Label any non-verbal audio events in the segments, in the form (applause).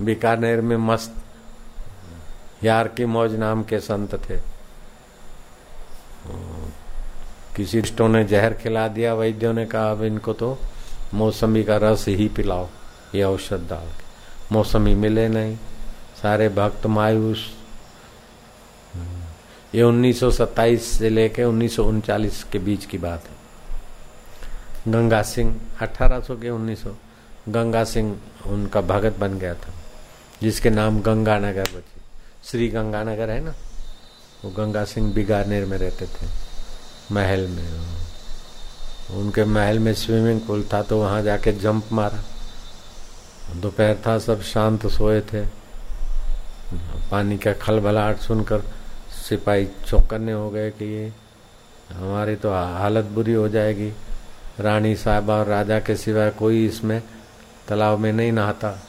बीकानेर में मस्त यार की मौज नाम के संत थे। किसी रिश्तों ने जहर खिला दिया, वैद्यों ने कहा, अब इनको तो मौसमी का रस ही पिलाओ, ये औषध डाल के। मौसमी मिले नहीं। सारे भक्त मायूस। ये 1927 से लेके उन्नीस के बीच की बात है। गंगा सिंह 1800 के 1900 गंगा सिंह उनका भगत बन गया था। जिसके नाम गंगानगर बची। श्री गंगानगर है ना? वो गंगा सिंह बिगानेर में रहते थे। महल में। उनके महल में स्विमिंग पूल था तो वहाँ जाके जंप मारा। दोपहर था, सब शांत सोए थे। पानी का खलबलाहट सुनकर सिपाही चौकन्ने हो गए कि ये हमारी तो हालत बुरी हो जाएगी। रानी साहबा और राजा के सिवाय कोई इसमें तालाब में नहीं नहाता।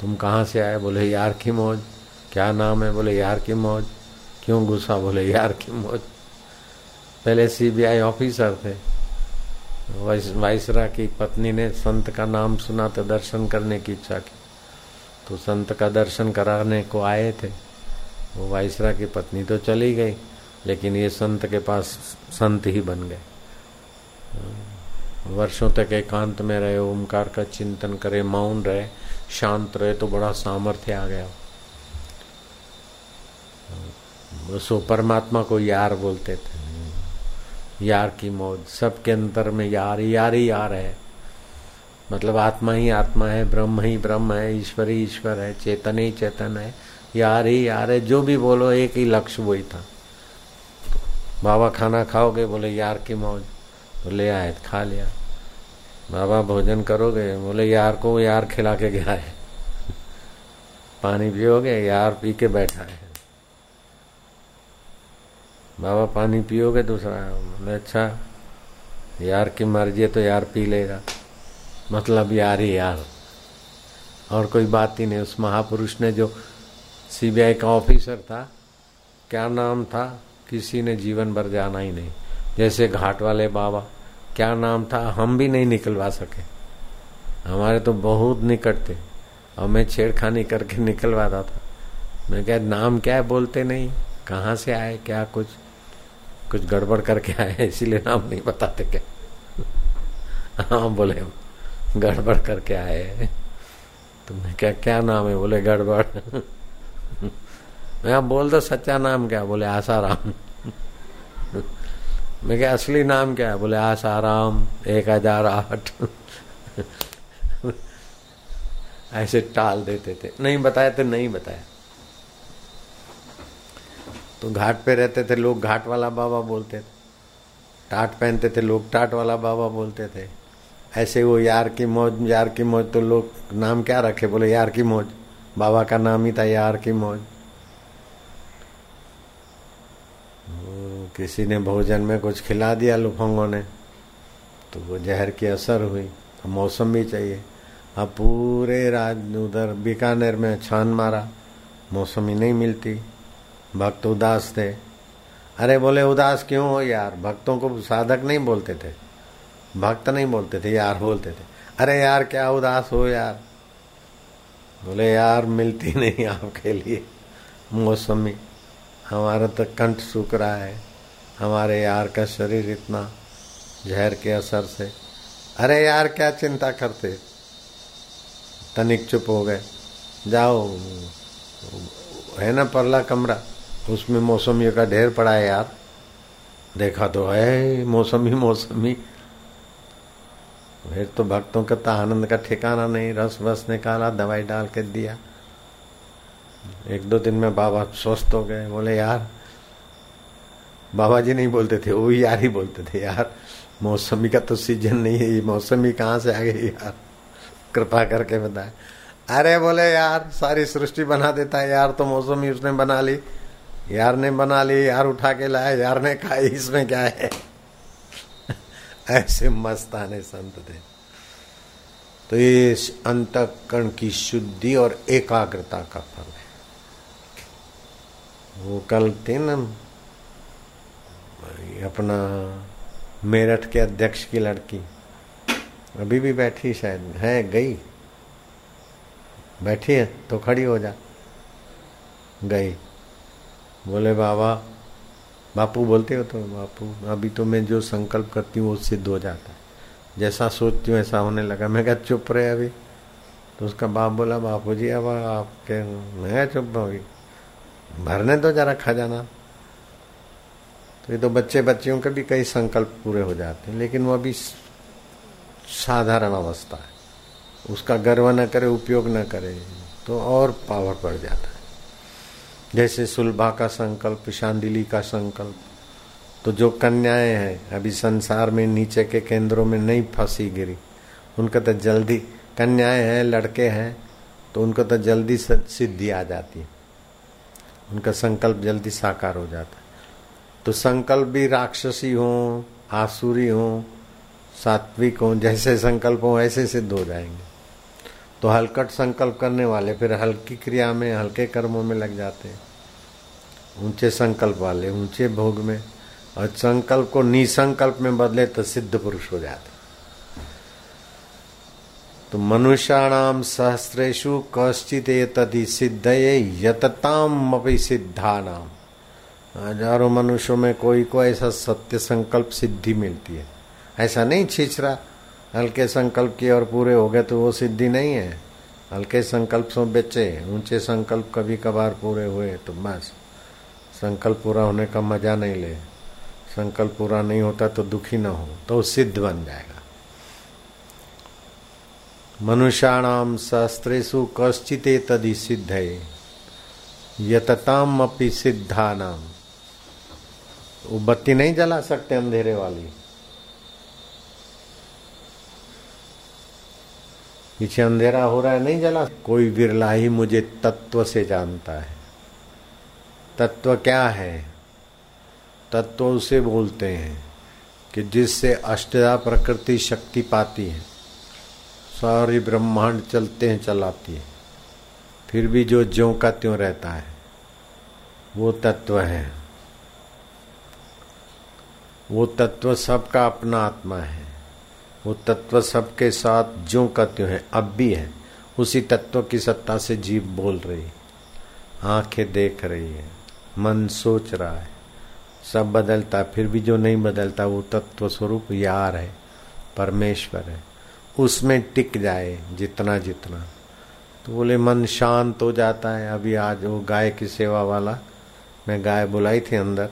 तुम कहाँ से आए? बोले, यार की मौज। क्या नाम है? बोले, यार की मौज। क्यों गुस्सा? बोले, यार की मौज। पहले सीबीआई ऑफिसर थे। वाइसरा की पत्नी ने संत का नाम सुना तो दर्शन करने की इच्छा की। तो संत का दर्शन कराने को आए थे। वो वाइसरा की पत्नी तो चली गई, लेकिन ये संत के पास संत ही बन गए। वर्षों तक एकांत में रहे, ओमकार का चिंतन करे, मौन रहे। शांत रहे तो बड़ा सामर्थ्य आ गया। सो परमात्मा को यार बोलते थे। यार की मौज, सबके अंतर में यार ही यार ही यार है। मतलब आत्मा ही आत्मा है, ब्रह्म ही ब्रह्म है, ईश्वर ही ईश्वर है, चेतन ही चेतन है, यार ही यार है, जो भी बोलो, एक ही लक्ष्य वही था। बाबा खाना खाओगे, बोले यार की मौज तो ले आए, खा लिया। बाबा भोजन करोगे, बोले, यार को यार खिला के गया है। पानी पियोगे, यार पी के बैठा है। बाबा पानी पियोगे दूसरा, बोले अच्छा यार की मर्ज़ी है तो यार पी लेगा मतलब यार ही यार। और कोई बात ही नहीं, उस महापुरुष ने जो सीबीआई का ऑफिसर था, क्या नाम था, किसी ने जीवन भर जाना ही नहीं। जैसे घाट वाले बाबा क्या नाम था, हम भी नहीं निकलवा सके। हमारे तो बहुत निकट थे। और मैं छेड़खानी करके (laughs) निकलवाता था। मैं क्या नाम क्या है, बोलते नहीं। कहाँ से आए, क्या कुछ? कुछ गड़बड़ करके आए, इसीलिए नाम नहीं बताते क्या? (laughs) हाँ बोले, गड़बड़ करके आए। तुमने क्या क्या नाम है? बोले, गड़बड़। (laughs) मैं बोल दो सच्चा नाम क्या? बोले, आसाराम। मैं क्या असली नाम क्या है? बोले आसाराम एक हज़ार आठ। ऐसे टाल देते थे। नहीं बताया तो नहीं बताया। तो घाट पे रहते थे, लोग घाट वाला बाबा बोलते थे। टाट पहनते थे, लोग टाट वाला बाबा बोलते थे। ऐसे वो यार की मौज, यार की मौज तो लोग नाम क्या रखे? बोले, यार की मौज। बाबा का नाम ही था यार की मौज। किसी ने भोजन में कुछ खिला दिया लुफंगों ने तो वो जहर की असर हुई। अब मौसम भी चाहिए। अब पूरे राज उधर बीकानेर में छान मारा, मौसम नहीं मिलती। भक्त उदास थे। अरे बोले, उदास क्यों हो यार? भक्तों को साधक नहीं बोलते थे। भक्त नहीं बोलते थे, यार बोलते थे। अरे यार, क्या उदास हो यार? बोले, यार, मिलती नहीं आपके लिए मौसमी हमारा तो कंठ सूख रहा है। हमारे यार का शरीर इतना जहर के असर से। अरे यार, क्या चिंता करते? तनिक चुप हो गए। जाओ, है ना परला कमरा? उसमें मौसमियों का ढेर पड़ा है यार। देखा तो है, मौसमी मौसमी। फिर तो भक्तों का तो आनंद का ठिकाना नहीं, रस बस निकाला, दवाई डाल के दिया। एक दो दिन में बाबा स्वस्थ हो गए, बोले, यार बाबा जी नहीं बोलते थे, वो भी यार ही बोलते थे, यार, मौसमी का तो सीज़न नहीं है, ये मौसमी कहाँ से आ गई यार? कृपा करके बताए। अरे बोले यार, सारी सृष्टि बना देता है, यार तो मौसमी उसने बना ली। यार ने बना ली, यार उठा के लाया, यार ने खाई, इसमें क्या है? ऐसे मस्ताने संत थे। तो ये अंतकरण की शुद्धि और एकाग्रता का फल है। वो कल थे ना अपना मेरठ के अध्यक्ष की लड़की। अभी भी बैठी शायद, है, गई। बैठी है तो खड़ी हो जा। गई। बोले, बाबा, बापू बोलते हो तो बापू, अभी तो मैं जो संकल्प करती हूँ वो सिद्ध हो जाता है। जैसा सोचती हूँ, ऐसा होने लगा। मैं क्या चुप रहे अभी। तो उसका बाप बोला, बापू जी, अब आपके मैं चुप अभी। भरने तो जरा खजाना। तो ये तो बच्चे बच्चियों के भी कई संकल्प पूरे हो जाते हैं, लेकिन वो अभी साधारण अवस्था है। उसका गर्व न करे, उपयोग न करे तो और पावर पड़ जाता है। जैसे सुलभा का संकल्प, शांडिली का संकल्प तो जो कन्याएँ हैं, अभी संसार में नीचे के केंद्रों में नहीं फंसी गिरी। उनका तो जल्दी, कन्याएँ हैं, लड़के हैं तो उनको तो जल्दी सिद्धि आ जाती है। उनका संकल्प जल्दी साकार हो जाता है। तो संकल्प भी राक्षसी हो, आसुरी हो, सात्विक हो, जैसे संकल्प हो, ऐसे सिद्ध हो जाएँगे। तो हलकट संकल्प करने वाले फिर हल्की क्रिया में, हल्के कर्मों में लग जाते हैं। ऊँचे संकल्प वाले, ऊँचे भोग में, और संकल्प को निसंकल्प में बदले तो सिद्ध पुरुष हो जाते तो मनुष्याणाम सहस्रेशु कश्चित तदि सिद्ध यतताम अपनी सिद्धा नाम हज़ारों मनुष्यों में कोई को ऐसा सत्य संकल्प सिद्धि मिलती है। ऐसा नहीं छिछरा हल्के संकल्प किए और पूरे हो गए तो वो सिद्धि नहीं है। हल्के संकल्प सो बेचे, ऊँचे संकल्प कभी कभार पूरे हुए तो बस। संकल्प पूरा होने का मज़ा नहीं ले। संकल्प पूरा नहीं होता तो दुखी ना हो तो सिद्ध बन जाएगा। मनुष्याणाम शास्त्रेशु कश्चित तदि सिद्ध है यतताम अपनी सिद्धा नाम वो बत्ती नहीं जला सकते अंधेरे वाली। पीछे अंधेरा हो रहा है, नहीं जला। कोई विरला ही मुझे तत्व से जानता है। तत्व क्या है? तत्व उसे बोलते हैं कि जिससे अष्टदा प्रकृति शक्ति पाती है। सारी ब्रह्मांड चलते हैं, चलाती है। फिर भी जो ज्यो का त्यों रहता है, वो तत्व है। वो तत्व सबका अपना आत्मा है। वो तत्व सबके साथ जो का त्यों है। अब भी है। उसी तत्व की सत्ता से जीव बोल रही आँखें देख रही है। मन सोच रहा है। सब बदलता, फिर भी जो नहीं बदलता, वो तत्व स्वरूप यार है। परमेश्वर है। उसमें टिक जाए जितना जितना। तो बोले, मन शांत हो जाता है। अभी आज वो गाय की सेवा वाला, मैं गाय बुलाई थी अंदर।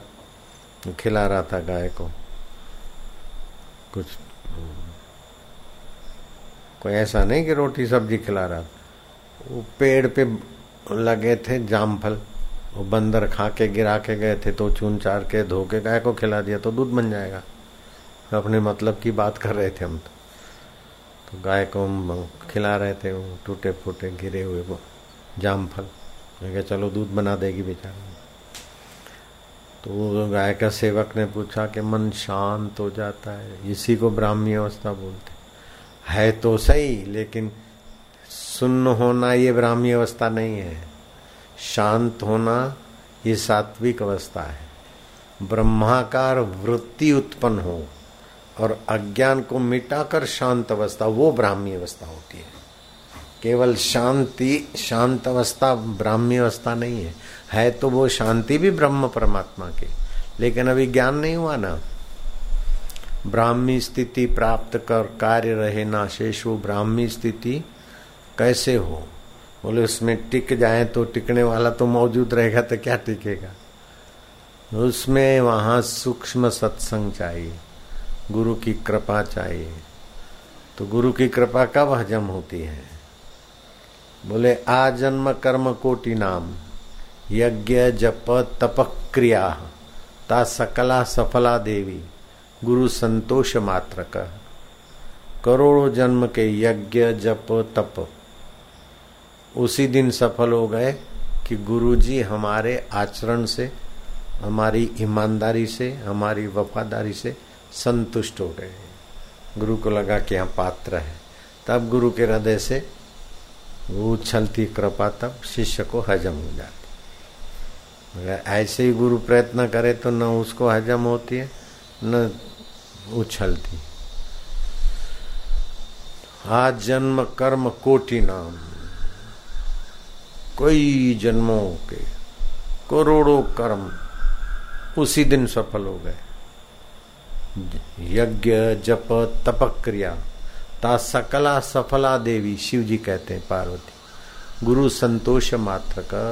खिला रहा था गाय को। कुछ कोई ऐसा नहीं कि रोटी सब्ज़ी खिला रहा था। वो पेड़ पे लगे थे जामफल। वो बंदर खा के गिरा के गए थे तो चून चार के धो के गाय को खिला दिया तो दूध बन जाएगा। अपने मतलब की बात कर रहे थे हम तो, तो गाय को हम खिला रहे थे वो टूटे फूटे गिरे हुए वो जाम फल मैं क्या चलो दूध बना देगी बेचारा। तो गाय का सेवक ने पूछा कि मन शांत हो जाता है। इसी को ब्राह्मी अवस्था बोलते है तो सही, लेकिन सुन्न होना ये ब्राह्मी अवस्था नहीं है। शांत होना ये सात्विक अवस्था है। ब्रह्माकार वृत्ति उत्पन्न हो और अज्ञान को मिटाकर शांत अवस्था, वो ब्राह्मी अवस्था होती है। केवल शांति, शांत अवस्था, ब्राह्मी अवस्था नहीं है। है तो वो शांति भी ब्रह्म परमात्मा की। लेकिन अभी ज्ञान नहीं हुआ ना। ब्राह्मी स्थिति प्राप्त कर, कार्य रहे ना शेष वो ब्राह्मी स्थिति कैसे हो? बोले, उसमें टिक जाए तो टिकने वाला तो मौजूद रहेगा तो क्या टिकेगा? उसमें वहाँ सूक्ष्म सत्संग चाहिए। गुरु की कृपा चाहिए। तो गुरु की कृपा कब हजम होती है? बोले, आ जन्म कर्म कोटि नाम, यज्ञ, जप तप क्रिया ता सकला सफला देवी, गुरु संतोष मात्र का करोड़ों जन्म के यज्ञ, जप, तप। उसी दिन सफल हो गए कि गुरुजी हमारे आचरण से, हमारी ईमानदारी से, हमारी वफादारी से संतुष्ट हो गए। गुरु को लगा कि यहाँ पात्र है। तब गुरु के हृदय से वो उछलती कृपा तब शिष्य को हजम हो जाती। अगर ऐसे ही गुरु प्रयत्न करे तो न उसको हजम होती है, न उछलती। आज जन्म कर्म कोटि नाम। कई जन्मों के करोड़ों कर्म उसी दिन सफल हो गए। यज्ञ, जप तपक क्रिया ता सकला सफला देवी शिव जी कहते हैं पार्वती। गुरु संतोष मात्र का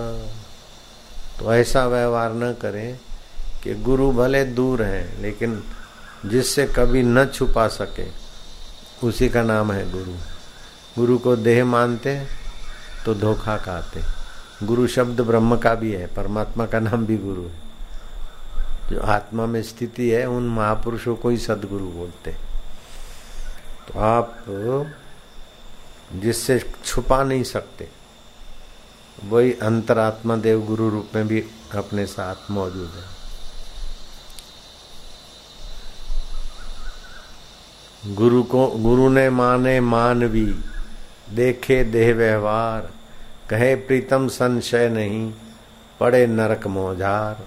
तो ऐसा व्यवहार न करें कि गुरु भले दूर हैं, लेकिन जिससे कभी न छुपा सके, उसी का नाम है गुरु। गुरु को देह मानते तो धोखा खाते गुरु शब्द ब्रह्म का भी है, परमात्मा का नाम भी गुरु है। जो आत्मा में स्थिति है, उन महापुरुषों को ही सदगुरु बोलते तो आप जिससे छुपा नहीं सकते, वही अंतरात्मा देव गुरु रूप में भी अपने साथ मौजूद है। गुरु को, गुरु ने माने मानवी, देखे देह व्यवहार, कहे प्रीतम संशय नहीं, पड़े नरक मोजार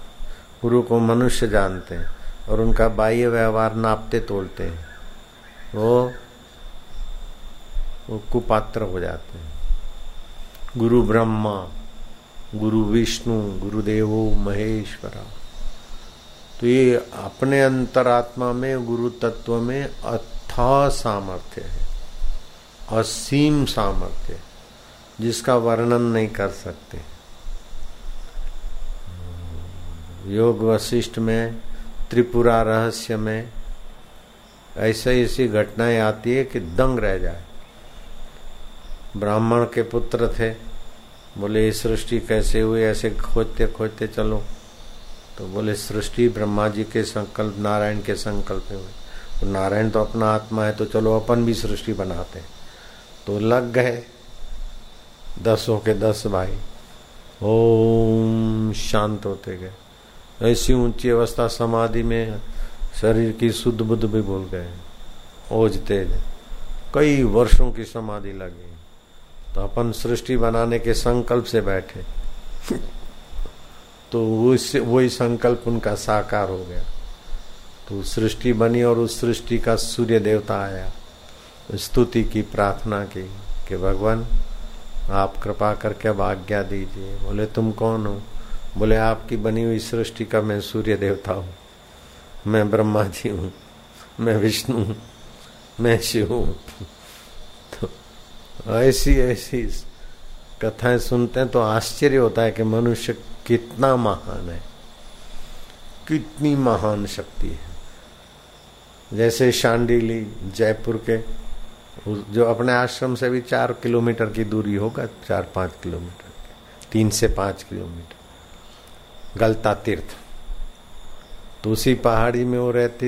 गुरु को मनुष्य जानते हैं और उनका बाह्य व्यवहार नापते तोलते हैं। वो वो कुपात्र हो जाते हैं। गुरु ब्रह्मा, गुरु विष्णु, गुरुदेवो महेश्वरा। तो ये अपने अंतरात्मा में गुरु तत्व में अथा सामर्थ्य है, असीम सामर्थ्य जिसका वर्णन नहीं कर सकते। योग वशिष्ठ में, त्रिपुरा रहस्य में, ऐसे ऐसी घटनाएँ आती है कि दंग रह जाए। ब्राह्मण के पुत्र थे। बोले ये सृष्टि कैसे हुई? ऐसे खोजते खोजते चलो। तो बोले, सृष्टि ब्रह्मा जी के संकल्प, नारायण के संकल्प हुए। तो नारायण तो अपना आत्मा है तो चलो अपन भी सृष्टि बनाते। तो लग गए दसों के दस भाई। ओम, शांत होते गए। ऐसी ऊँची अवस्था समाधि में शरीर की शुद्ध बुद्ध भी भूल गए। ओज तेज कई वर्षों की समाधि लगी। तो अपन सृष्टि बनाने के संकल्प से बैठे। तो वही संकल्प उनका साकार हो गया। तो सृष्टि बनी और उस सृष्टि का सूर्य देवता आया। स्तुति की प्रार्थना की कि भगवान, आप कृपा करके अब आज्ञा दीजिए। बोले, तुम कौन हो? बोले, आपकी बनी हुई सृष्टि का मैं सूर्य देवता हूँ। मैं ब्रह्मा जी हूँ। मैं विष्णु हूँ। मैं शिव हूँ। तो ऐसी ऐसी कथाएँ सुनते हैं तो आश्चर्य होता है कि मनुष्य कितना महान है। कितनी महान शक्ति है। जैसे शांडिली जयपुर के, जो अपने आश्रम से भी चार किलोमीटर की दूरी होगा, चार पाँच किलोमीटर तीन से पाँच किलोमीटर। गलता तीर्थ। तो उसी पहाड़ी में वो रहती